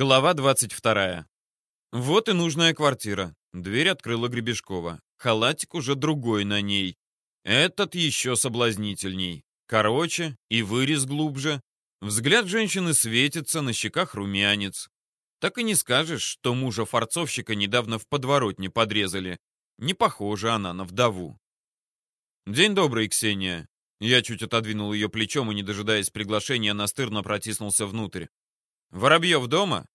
Глава 22. Вот и нужная квартира. Дверь открыла Гребешкова. Халатик уже другой на ней. Этот еще соблазнительней. Короче, и вырез глубже. Взгляд женщины светится, на щеках румянец. Так и не скажешь, что мужа-форцовщика недавно в подворотне подрезали. Не похожа она на вдову. «День добрый, Ксения». Я чуть отодвинул ее плечом и, не дожидаясь приглашения, настырно протиснулся внутрь. Воробьев дома?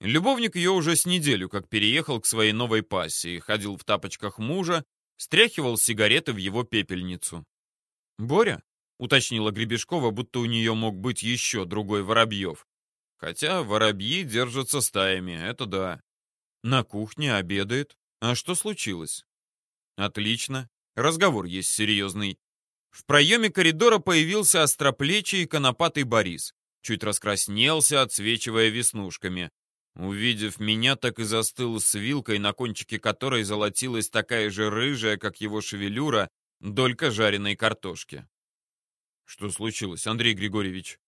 Любовник ее уже с неделю как переехал к своей новой пассии, ходил в тапочках мужа, стряхивал сигареты в его пепельницу. «Боря?» — уточнила Гребешкова, будто у нее мог быть еще другой Воробьев. Хотя воробьи держатся стаями, это да. На кухне обедает. А что случилось? Отлично. Разговор есть серьезный. В проеме коридора появился остроплечий и конопатый Борис чуть раскраснелся, отсвечивая веснушками. Увидев меня, так и застыл с вилкой, на кончике которой золотилась такая же рыжая, как его шевелюра, долька жареной картошки. «Что случилось, Андрей Григорьевич?»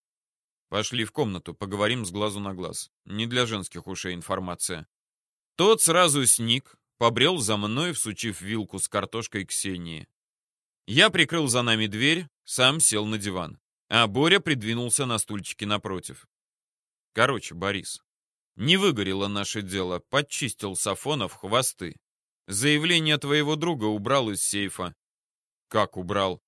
«Пошли в комнату, поговорим с глазу на глаз. Не для женских ушей информация». Тот сразу сник, побрел за мной, всучив вилку с картошкой Ксении. Я прикрыл за нами дверь, сам сел на диван а Боря придвинулся на стульчике напротив. Короче, Борис, не выгорело наше дело, подчистил Сафонов хвосты. Заявление твоего друга убрал из сейфа. Как убрал?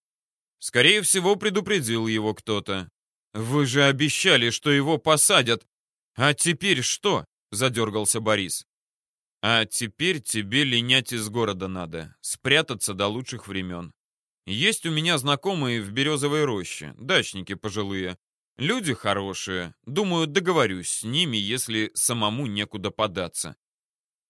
Скорее всего, предупредил его кто-то. Вы же обещали, что его посадят. А теперь что? Задергался Борис. А теперь тебе линять из города надо, спрятаться до лучших времен. Есть у меня знакомые в Березовой роще, дачники пожилые. Люди хорошие. Думаю, договорюсь с ними, если самому некуда податься.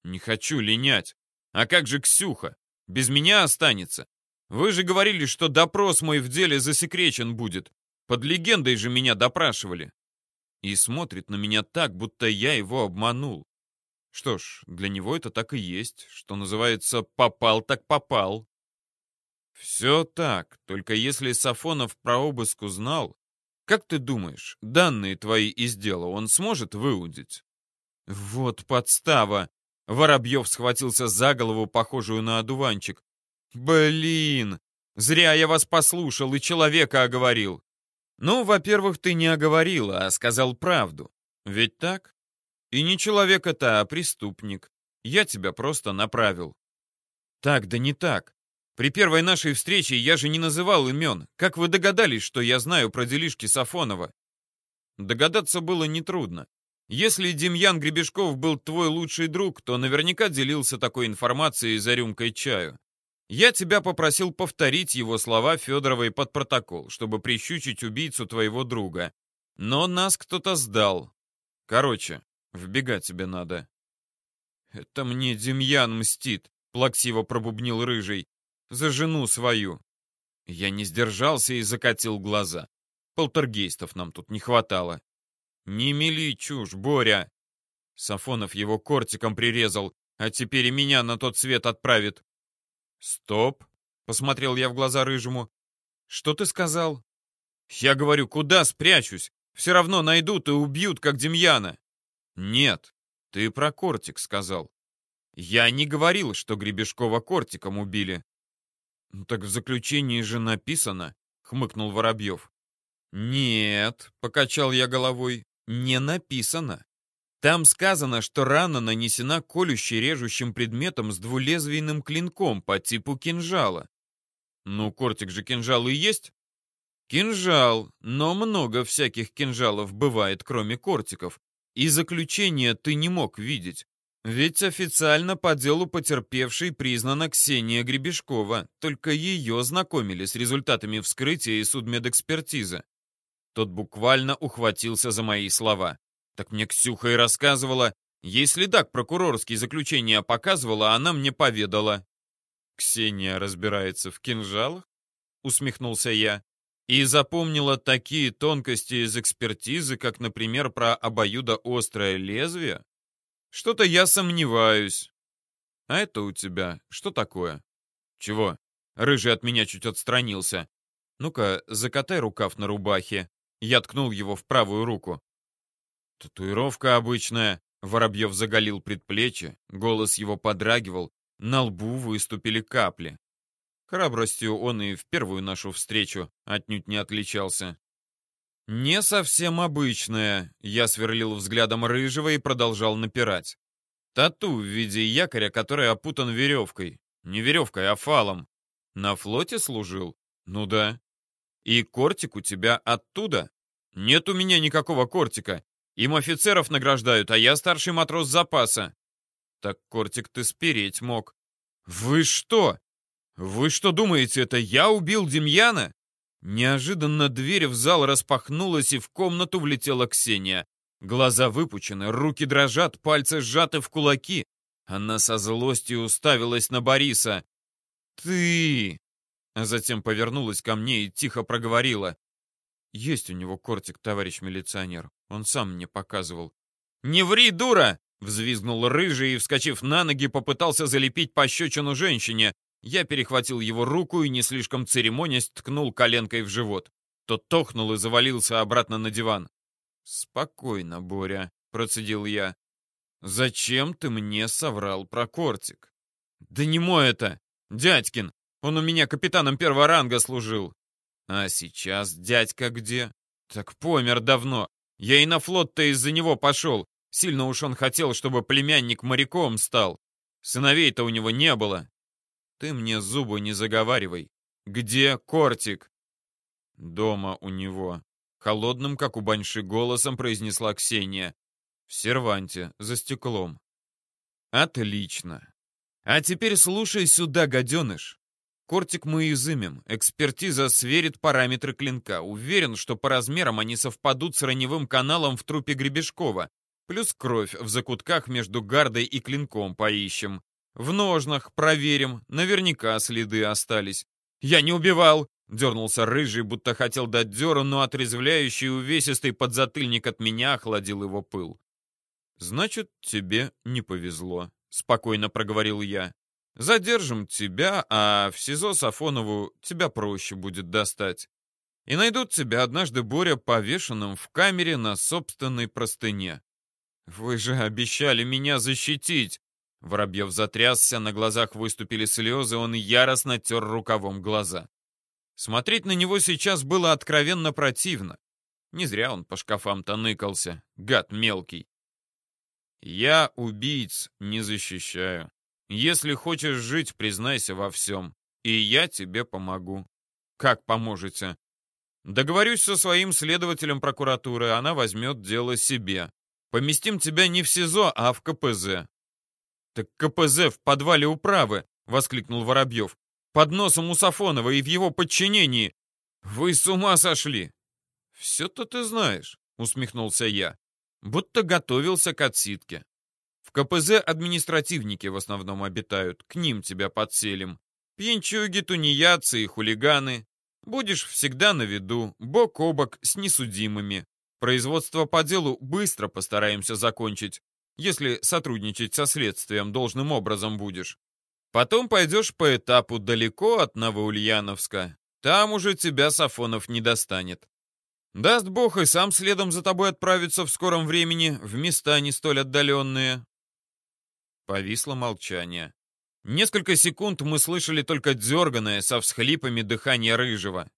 Не хочу линять. А как же Ксюха? Без меня останется. Вы же говорили, что допрос мой в деле засекречен будет. Под легендой же меня допрашивали. И смотрит на меня так, будто я его обманул. Что ж, для него это так и есть, что называется «попал так попал». Все так, только если Сафонов про обыск узнал, как ты думаешь, данные твои из дела он сможет выудить? Вот подстава. Воробьев схватился за голову, похожую на одуванчик. Блин, зря я вас послушал и человека оговорил. Ну, во-первых, ты не оговорила, а сказал правду. Ведь так? И не человек это, а преступник. Я тебя просто направил. Так, да не так. При первой нашей встрече я же не называл имен. Как вы догадались, что я знаю про делишки Сафонова? Догадаться было нетрудно. Если Демьян Гребешков был твой лучший друг, то наверняка делился такой информацией за рюмкой чаю. Я тебя попросил повторить его слова Федоровой под протокол, чтобы прищучить убийцу твоего друга. Но нас кто-то сдал. Короче, вбегать тебе надо. Это мне Демьян мстит, плаксиво пробубнил Рыжий за жену свою. Я не сдержался и закатил глаза. Полтергейстов нам тут не хватало. Не мели чушь, Боря. Сафонов его кортиком прирезал, а теперь и меня на тот свет отправит. Стоп, посмотрел я в глаза рыжему. Что ты сказал? Я говорю, куда спрячусь? Все равно найдут и убьют, как Демьяна. Нет, ты про кортик сказал. Я не говорил, что Гребешкова кортиком убили. «Ну так в заключении же написано», — хмыкнул Воробьев. «Нет», — покачал я головой, — «не написано. Там сказано, что рана нанесена колющей режущим предметом с двулезвийным клинком по типу кинжала. Ну, кортик же кинжал и есть. Кинжал, но много всяких кинжалов бывает, кроме кортиков. И заключение ты не мог видеть. Ведь официально по делу потерпевшей признана Ксения Гребешкова, только ее знакомили с результатами вскрытия и судмедэкспертизы. Тот буквально ухватился за мои слова. Так мне Ксюха и рассказывала. Ей следак прокурорский заключение показывала, она мне поведала. «Ксения разбирается в кинжалах?» — усмехнулся я. «И запомнила такие тонкости из экспертизы, как, например, про обоюдоострое лезвие?» Что-то я сомневаюсь. А это у тебя что такое? Чего? Рыжий от меня чуть отстранился. Ну-ка, закатай рукав на рубахе. Я ткнул его в правую руку. Татуировка обычная. Воробьев заголил предплечье, голос его подрагивал, на лбу выступили капли. Храбростью он и в первую нашу встречу отнюдь не отличался. «Не совсем обычная», — я сверлил взглядом рыжего и продолжал напирать. «Тату в виде якоря, который опутан веревкой. Не веревкой, а фалом. На флоте служил? Ну да. И кортик у тебя оттуда? Нет у меня никакого кортика. Им офицеров награждают, а я старший матрос запаса. Так кортик ты спереть мог. Вы что? Вы что думаете, это я убил Демьяна? Неожиданно дверь в зал распахнулась, и в комнату влетела Ксения. Глаза выпучены, руки дрожат, пальцы сжаты в кулаки. Она со злостью уставилась на Бориса. «Ты...» А затем повернулась ко мне и тихо проговорила. «Есть у него кортик, товарищ милиционер. Он сам мне показывал». «Не ври, дура!» Взвизгнул рыжий и, вскочив на ноги, попытался залепить пощечину женщине. Я перехватил его руку и, не слишком церемонясь, ткнул коленкой в живот. Тот тохнул и завалился обратно на диван. «Спокойно, Боря», — процедил я. «Зачем ты мне соврал про кортик?» «Да не мой это! Дядькин! Он у меня капитаном первого ранга служил!» «А сейчас дядька где?» «Так помер давно. Я и на флот-то из-за него пошел. Сильно уж он хотел, чтобы племянник моряком стал. Сыновей-то у него не было. Ты мне зубы не заговаривай. Где Кортик? Дома у него. Холодным, как у баньши, голосом произнесла Ксения. В серванте, за стеклом. Отлично. А теперь слушай сюда, гаденыш. Кортик мы изымем. Экспертиза сверит параметры клинка. Уверен, что по размерам они совпадут с раневым каналом в трупе Гребешкова. Плюс кровь в закутках между гардой и клинком поищем. В ножнах проверим, наверняка следы остались. Я не убивал, дернулся рыжий, будто хотел дать дёру, но отрезвляющий увесистый подзатыльник от меня охладил его пыл. Значит, тебе не повезло, спокойно проговорил я. Задержим тебя, а в СИЗО Сафонову тебя проще будет достать. И найдут тебя однажды, Боря, повешенным в камере на собственной простыне. «Вы же обещали меня защитить!» Воробьев затрясся, на глазах выступили слезы, он яростно тер рукавом глаза. Смотреть на него сейчас было откровенно противно. Не зря он по шкафам-то ныкался, гад мелкий. «Я убийц не защищаю. Если хочешь жить, признайся во всем, и я тебе помогу. Как поможете?» Договорюсь со своим следователем прокуратуры, она возьмет дело себе. Поместим тебя не в СИЗО, а в КПЗ». «Так КПЗ в подвале управы!» — воскликнул Воробьев. «Под носом у Сафонова и в его подчинении! Вы с ума сошли!» «Все-то ты знаешь», — усмехнулся я. «Будто готовился к отсидке. В КПЗ административники в основном обитают, к ним тебя подселим. Пьянчуги, тунеядцы и хулиганы. Будешь всегда на виду, бок о бок с несудимыми. Производство по делу быстро постараемся закончить, если сотрудничать со следствием должным образом будешь. Потом пойдешь по этапу далеко от Новоульяновска. Там уже тебя Сафонов не достанет. Даст бог и сам следом за тобой отправится в скором времени в места не столь отдаленные. Повисло молчание. Несколько секунд мы слышали только дерганое со всхлипами дыхание Рыжего.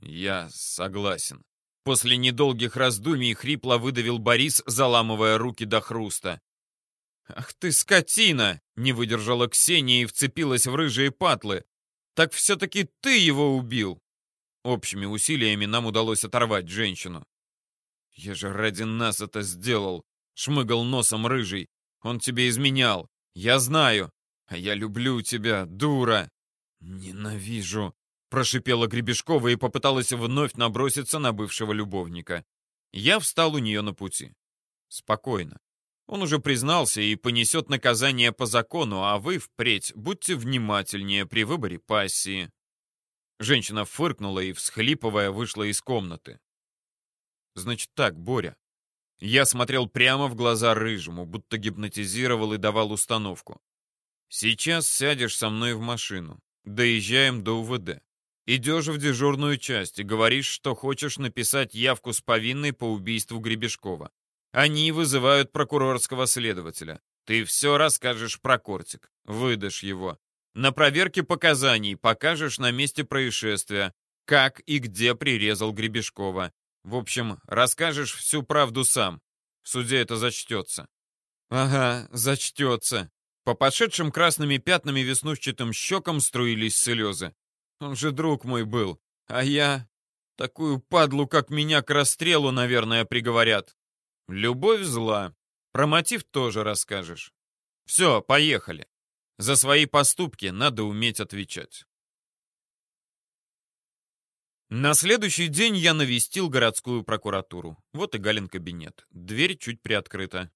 «Я согласен», После недолгих раздумий хрипло выдавил Борис, заламывая руки до хруста. «Ах ты, скотина!» — не выдержала Ксения и вцепилась в рыжие патлы. «Так все-таки ты его убил!» Общими усилиями нам удалось оторвать женщину. «Я же ради нас это сделал!» — шмыгал носом рыжий. «Он тебе изменял! Я знаю! А я люблю тебя, дура!» «Ненавижу!» Прошипела Гребешкова и попыталась вновь наброситься на бывшего любовника. Я встал у нее на пути. Спокойно. Он уже признался и понесет наказание по закону, а вы впредь будьте внимательнее при выборе пассии. Женщина фыркнула и, всхлипывая, вышла из комнаты. Значит так, Боря. Я смотрел прямо в глаза рыжему, будто гипнотизировал и давал установку. Сейчас сядешь со мной в машину. Доезжаем до УВД. Идешь в дежурную часть и говоришь, что хочешь написать явку с повинной по убийству Гребешкова. Они вызывают прокурорского следователя. Ты все расскажешь про кортик, выдашь его. На проверке показаний покажешь на месте происшествия, как и где прирезал Гребешкова. В общем, расскажешь всю правду сам. В суде это зачтется. Ага, зачтется. По пошедшим красными пятнами веснушчатым щекам струились слезы. Он же друг мой был. А я... Такую падлу, как меня, к расстрелу, наверное, приговорят. Любовь зла. Про мотив тоже расскажешь. Все, поехали. За свои поступки надо уметь отвечать. На следующий день я навестил городскую прокуратуру. Вот и Галин кабинет. Дверь чуть приоткрыта.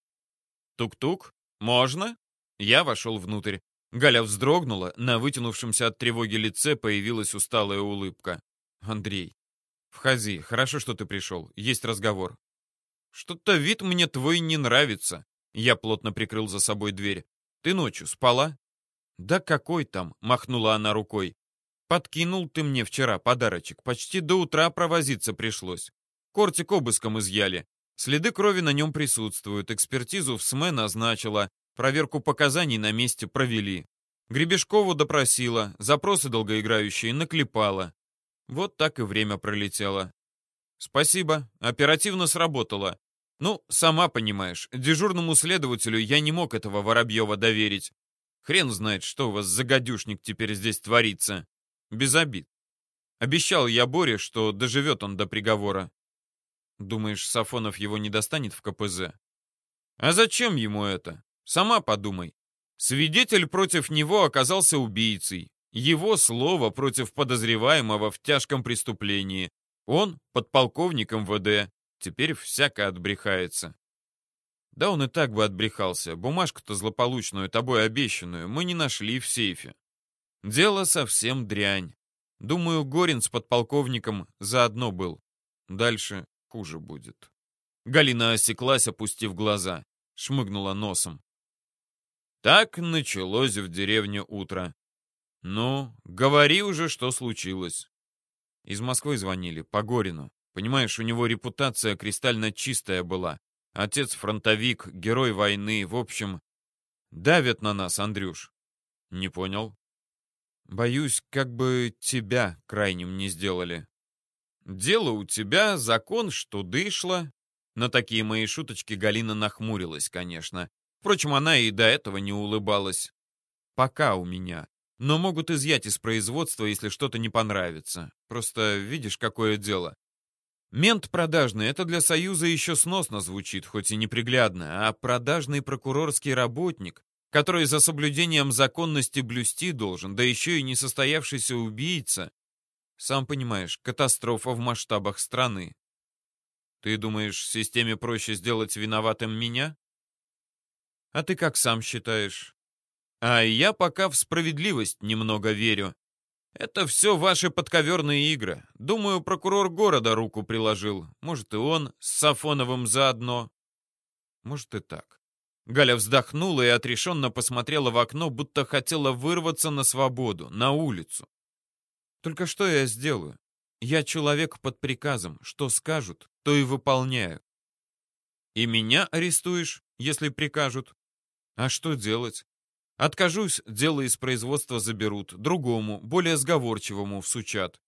Тук-тук. Можно? Я вошел внутрь. Галя вздрогнула, на вытянувшемся от тревоги лице появилась усталая улыбка. «Андрей, входи, хорошо, что ты пришел, есть разговор». «Что-то вид мне твой не нравится». Я плотно прикрыл за собой дверь. «Ты ночью спала?» «Да какой там?» — махнула она рукой. Подкинул ты мне вчера подарочек. Почти до утра провозиться пришлось. Кортик обыском изъяли. Следы крови на нем присутствуют. Экспертизу в СМЭ назначила. Проверку показаний на месте провели. Гребешкову допросила. Запросы долгоиграющие наклепала. Вот так и время пролетело. Спасибо. Оперативно сработало. Ну, сама понимаешь, дежурному следователю я не мог этого Воробьева доверить. Хрен знает, что у вас за гадюшник теперь здесь творится. Без обид. Обещал я Боре, что доживет он до приговора. Думаешь, Сафонов его не достанет в КПЗ? А зачем ему это? Сама подумай. Свидетель против него оказался убийцей. Его слово против подозреваемого в тяжком преступлении. Он подполковник МВД. Теперь всяко отбрехается. Да он и так бы отбрехался. Бумажку-то злополучную, тобой обещанную, мы не нашли в сейфе. Дело совсем дрянь. Думаю, Горин с подполковником заодно был. Дальше хуже будет. Галина осеклась, опустив глаза. Шмыгнула носом. Так началось в деревне утро. Ну, говори уже, что случилось. Из Москвы звонили, по Горину. Понимаешь, у него репутация кристально чистая была. Отец фронтовик, герой войны, в общем... Давят на нас, Андрюш. Не понял. Боюсь, как бы тебя крайним не сделали. Дело у тебя, закон, что дышло. На такие мои шуточки Галина нахмурилась, конечно. Впрочем, она и до этого не улыбалась. Пока у меня. Но могут изъять из производства, если что-то не понравится. Просто видишь, какое дело. Мент продажный — это для Союза еще сносно звучит, хоть и неприглядно, а продажный прокурорский работник который за соблюдением законности блюсти должен, да еще и несостоявшийся убийца. Сам понимаешь, катастрофа в масштабах страны. Ты думаешь, системе проще сделать виноватым меня? А ты как сам считаешь? А я пока в справедливость немного верю. Это все ваши подковерные игры. Думаю, прокурор города руку приложил. Может, и он с Сафоновым заодно. Может, и так. Галя вздохнула и отрешенно посмотрела в окно, будто хотела вырваться на свободу, на улицу. Только что я сделаю? Я человек под приказом. Что скажут, то и выполняю. И меня арестуешь, если прикажут? А что делать? Откажусь, дело из производства заберут, другому, более сговорчивому всучат.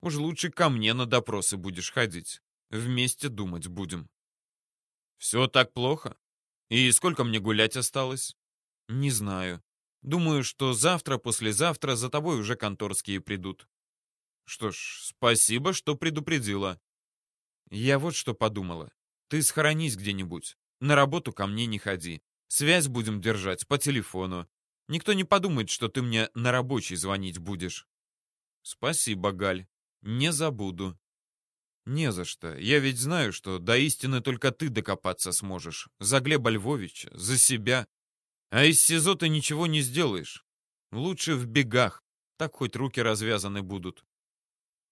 Уж лучше ко мне на допросы будешь ходить. Вместе думать будем. Все так плохо? И сколько мне гулять осталось? Не знаю. Думаю, что завтра, послезавтра за тобой уже конторские придут. Что ж, спасибо, что предупредила. Я вот что подумала. Ты схоронись где-нибудь. На работу ко мне не ходи. Связь будем держать по телефону. Никто не подумает, что ты мне на рабочий звонить будешь. Спасибо, Галь. Не забуду. «Не за что. Я ведь знаю, что до истины только ты докопаться сможешь. За Глеба Львовича, за себя. А из СИЗО ты ничего не сделаешь. Лучше в бегах. Так хоть руки развязаны будут».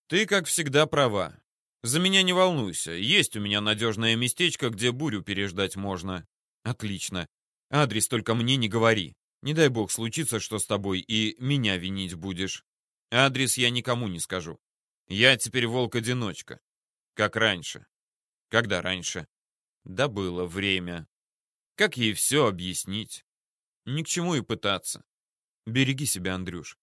«Ты, как всегда, права. За меня не волнуйся. Есть у меня надежное местечко, где бурю переждать можно». «Отлично. Адрес только мне не говори. Не дай бог случится, что с тобой, и меня винить будешь. Адрес я никому не скажу. Я теперь волк-одиночка. Как раньше. Когда раньше? Да было время. Как ей все объяснить? Ни к чему и пытаться. Береги себя, Андрюш.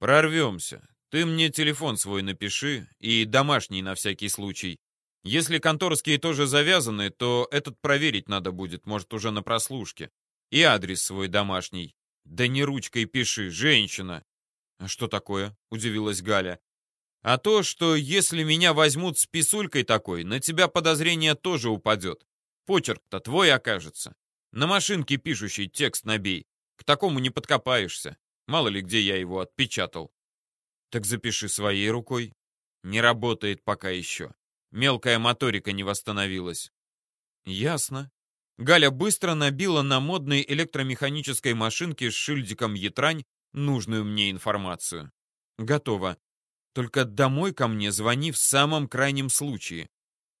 Прорвемся. Ты мне телефон свой напиши и домашний на всякий случай. Если конторские тоже завязаны, то этот проверить надо будет, может, уже на прослушке. И адрес свой домашний. Да не ручкой пиши, женщина. А что такое? Удивилась Галя. А то, что если меня возьмут с писулькой такой, на тебя подозрение тоже упадет. Почерк-то твой окажется. На машинке пишущий текст набей. К такому не подкопаешься. Мало ли где я его отпечатал. Так запиши своей рукой. Не работает пока еще. Мелкая моторика не восстановилась. Ясно. Галя быстро набила на модной электромеханической машинке с шильдиком «Ятрань» нужную мне информацию. Готово. Только домой ко мне звони в самом крайнем случае.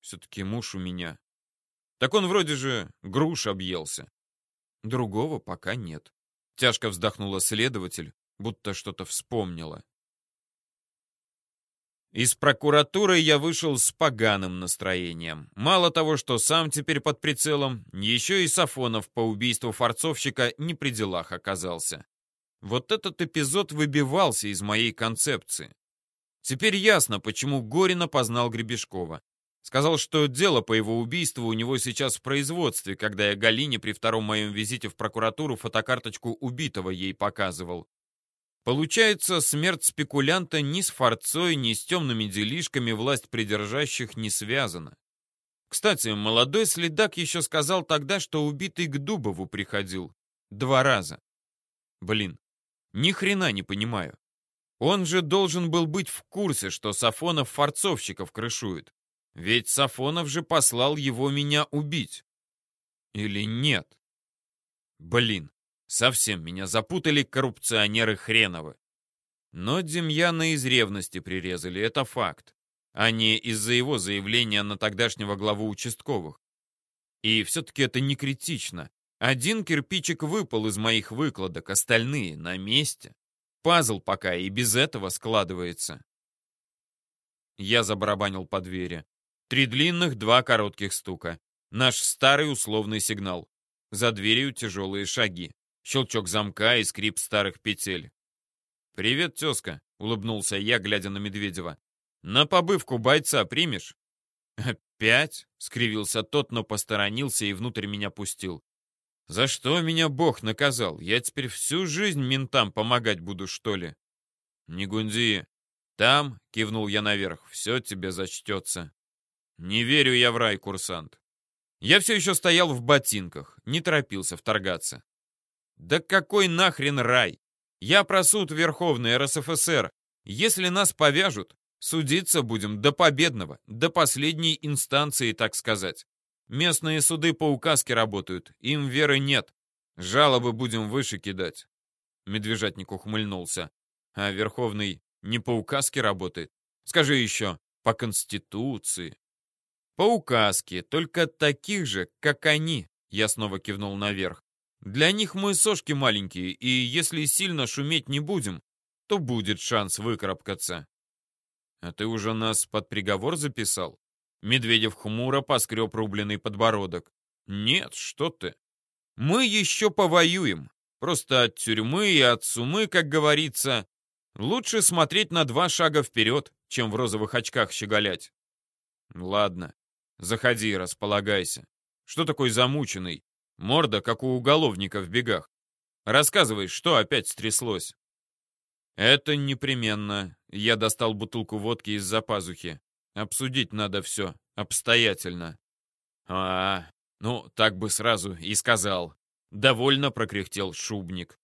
Все-таки муж у меня. Так он вроде же груш объелся. Другого пока нет. Тяжко вздохнула следователь, будто что-то вспомнила. Из прокуратуры я вышел с поганым настроением. Мало того, что сам теперь под прицелом, еще и Сафонов по убийству форцовщика не при делах оказался. Вот этот эпизод выбивался из моей концепции. Теперь ясно, почему Горин опознал Гребешкова. Сказал, что дело по его убийству у него сейчас в производстве, когда я Галине при втором моем визите в прокуратуру фотокарточку убитого ей показывал. Получается, смерть спекулянта ни с форцой, ни с темными делишками власть придержащих не связана. Кстати, молодой следак еще сказал тогда, что убитый к Дубову приходил. Два раза. Блин, ни хрена не понимаю. Он же должен был быть в курсе, что Сафонов форцовщиков крышует. Ведь Сафонов же послал его меня убить. Или нет? Блин. Совсем меня запутали коррупционеры хреновы. Но Демьяна из ревности прирезали, это факт, а не из-за его заявления на тогдашнего главу участковых. И все-таки это не критично. Один кирпичик выпал из моих выкладок, остальные на месте. Пазл пока и без этого складывается. Я забарабанил по двери. Три длинных, два коротких стука. Наш старый условный сигнал. За дверью тяжелые шаги. Щелчок замка и скрип старых петель. «Привет, тезка», — улыбнулся я, глядя на Медведева. «На побывку бойца примешь?» «Опять?» — скривился тот, но посторонился и внутрь меня пустил. «За что меня Бог наказал? Я теперь всю жизнь ментам помогать буду, что ли?» «Не гунди. Там, — кивнул я наверх, — все тебе зачтется». «Не верю я в рай, курсант». Я все еще стоял в ботинках, не торопился вторгаться. Да какой нахрен рай? Я про суд Верховный РСФСР. Если нас повяжут, судиться будем до победного, до последней инстанции, так сказать. Местные суды по указке работают, им веры нет. Жалобы будем выше кидать. Медвежатник ухмыльнулся. А Верховный не по указке работает? Скажи еще, по Конституции. По указке, только таких же, как они. Я снова кивнул наверх. Для них мы сошки маленькие, и если сильно шуметь не будем, то будет шанс выкарабкаться. А ты уже нас под приговор записал? Медведев хмуро поскреб рубленый подбородок. Нет, что ты. Мы еще повоюем. Просто от тюрьмы и от сумы, как говорится, лучше смотреть на два шага вперед, чем в розовых очках щеголять. Ладно, заходи, располагайся. Что такой замученный? Морда, как у уголовника в бегах. Рассказывай, что опять стряслось?» «Это непременно». Я достал бутылку водки из-за пазухи. «Обсудить надо все, обстоятельно». «А, ну, так бы сразу и сказал». Довольно прокряхтел шубник.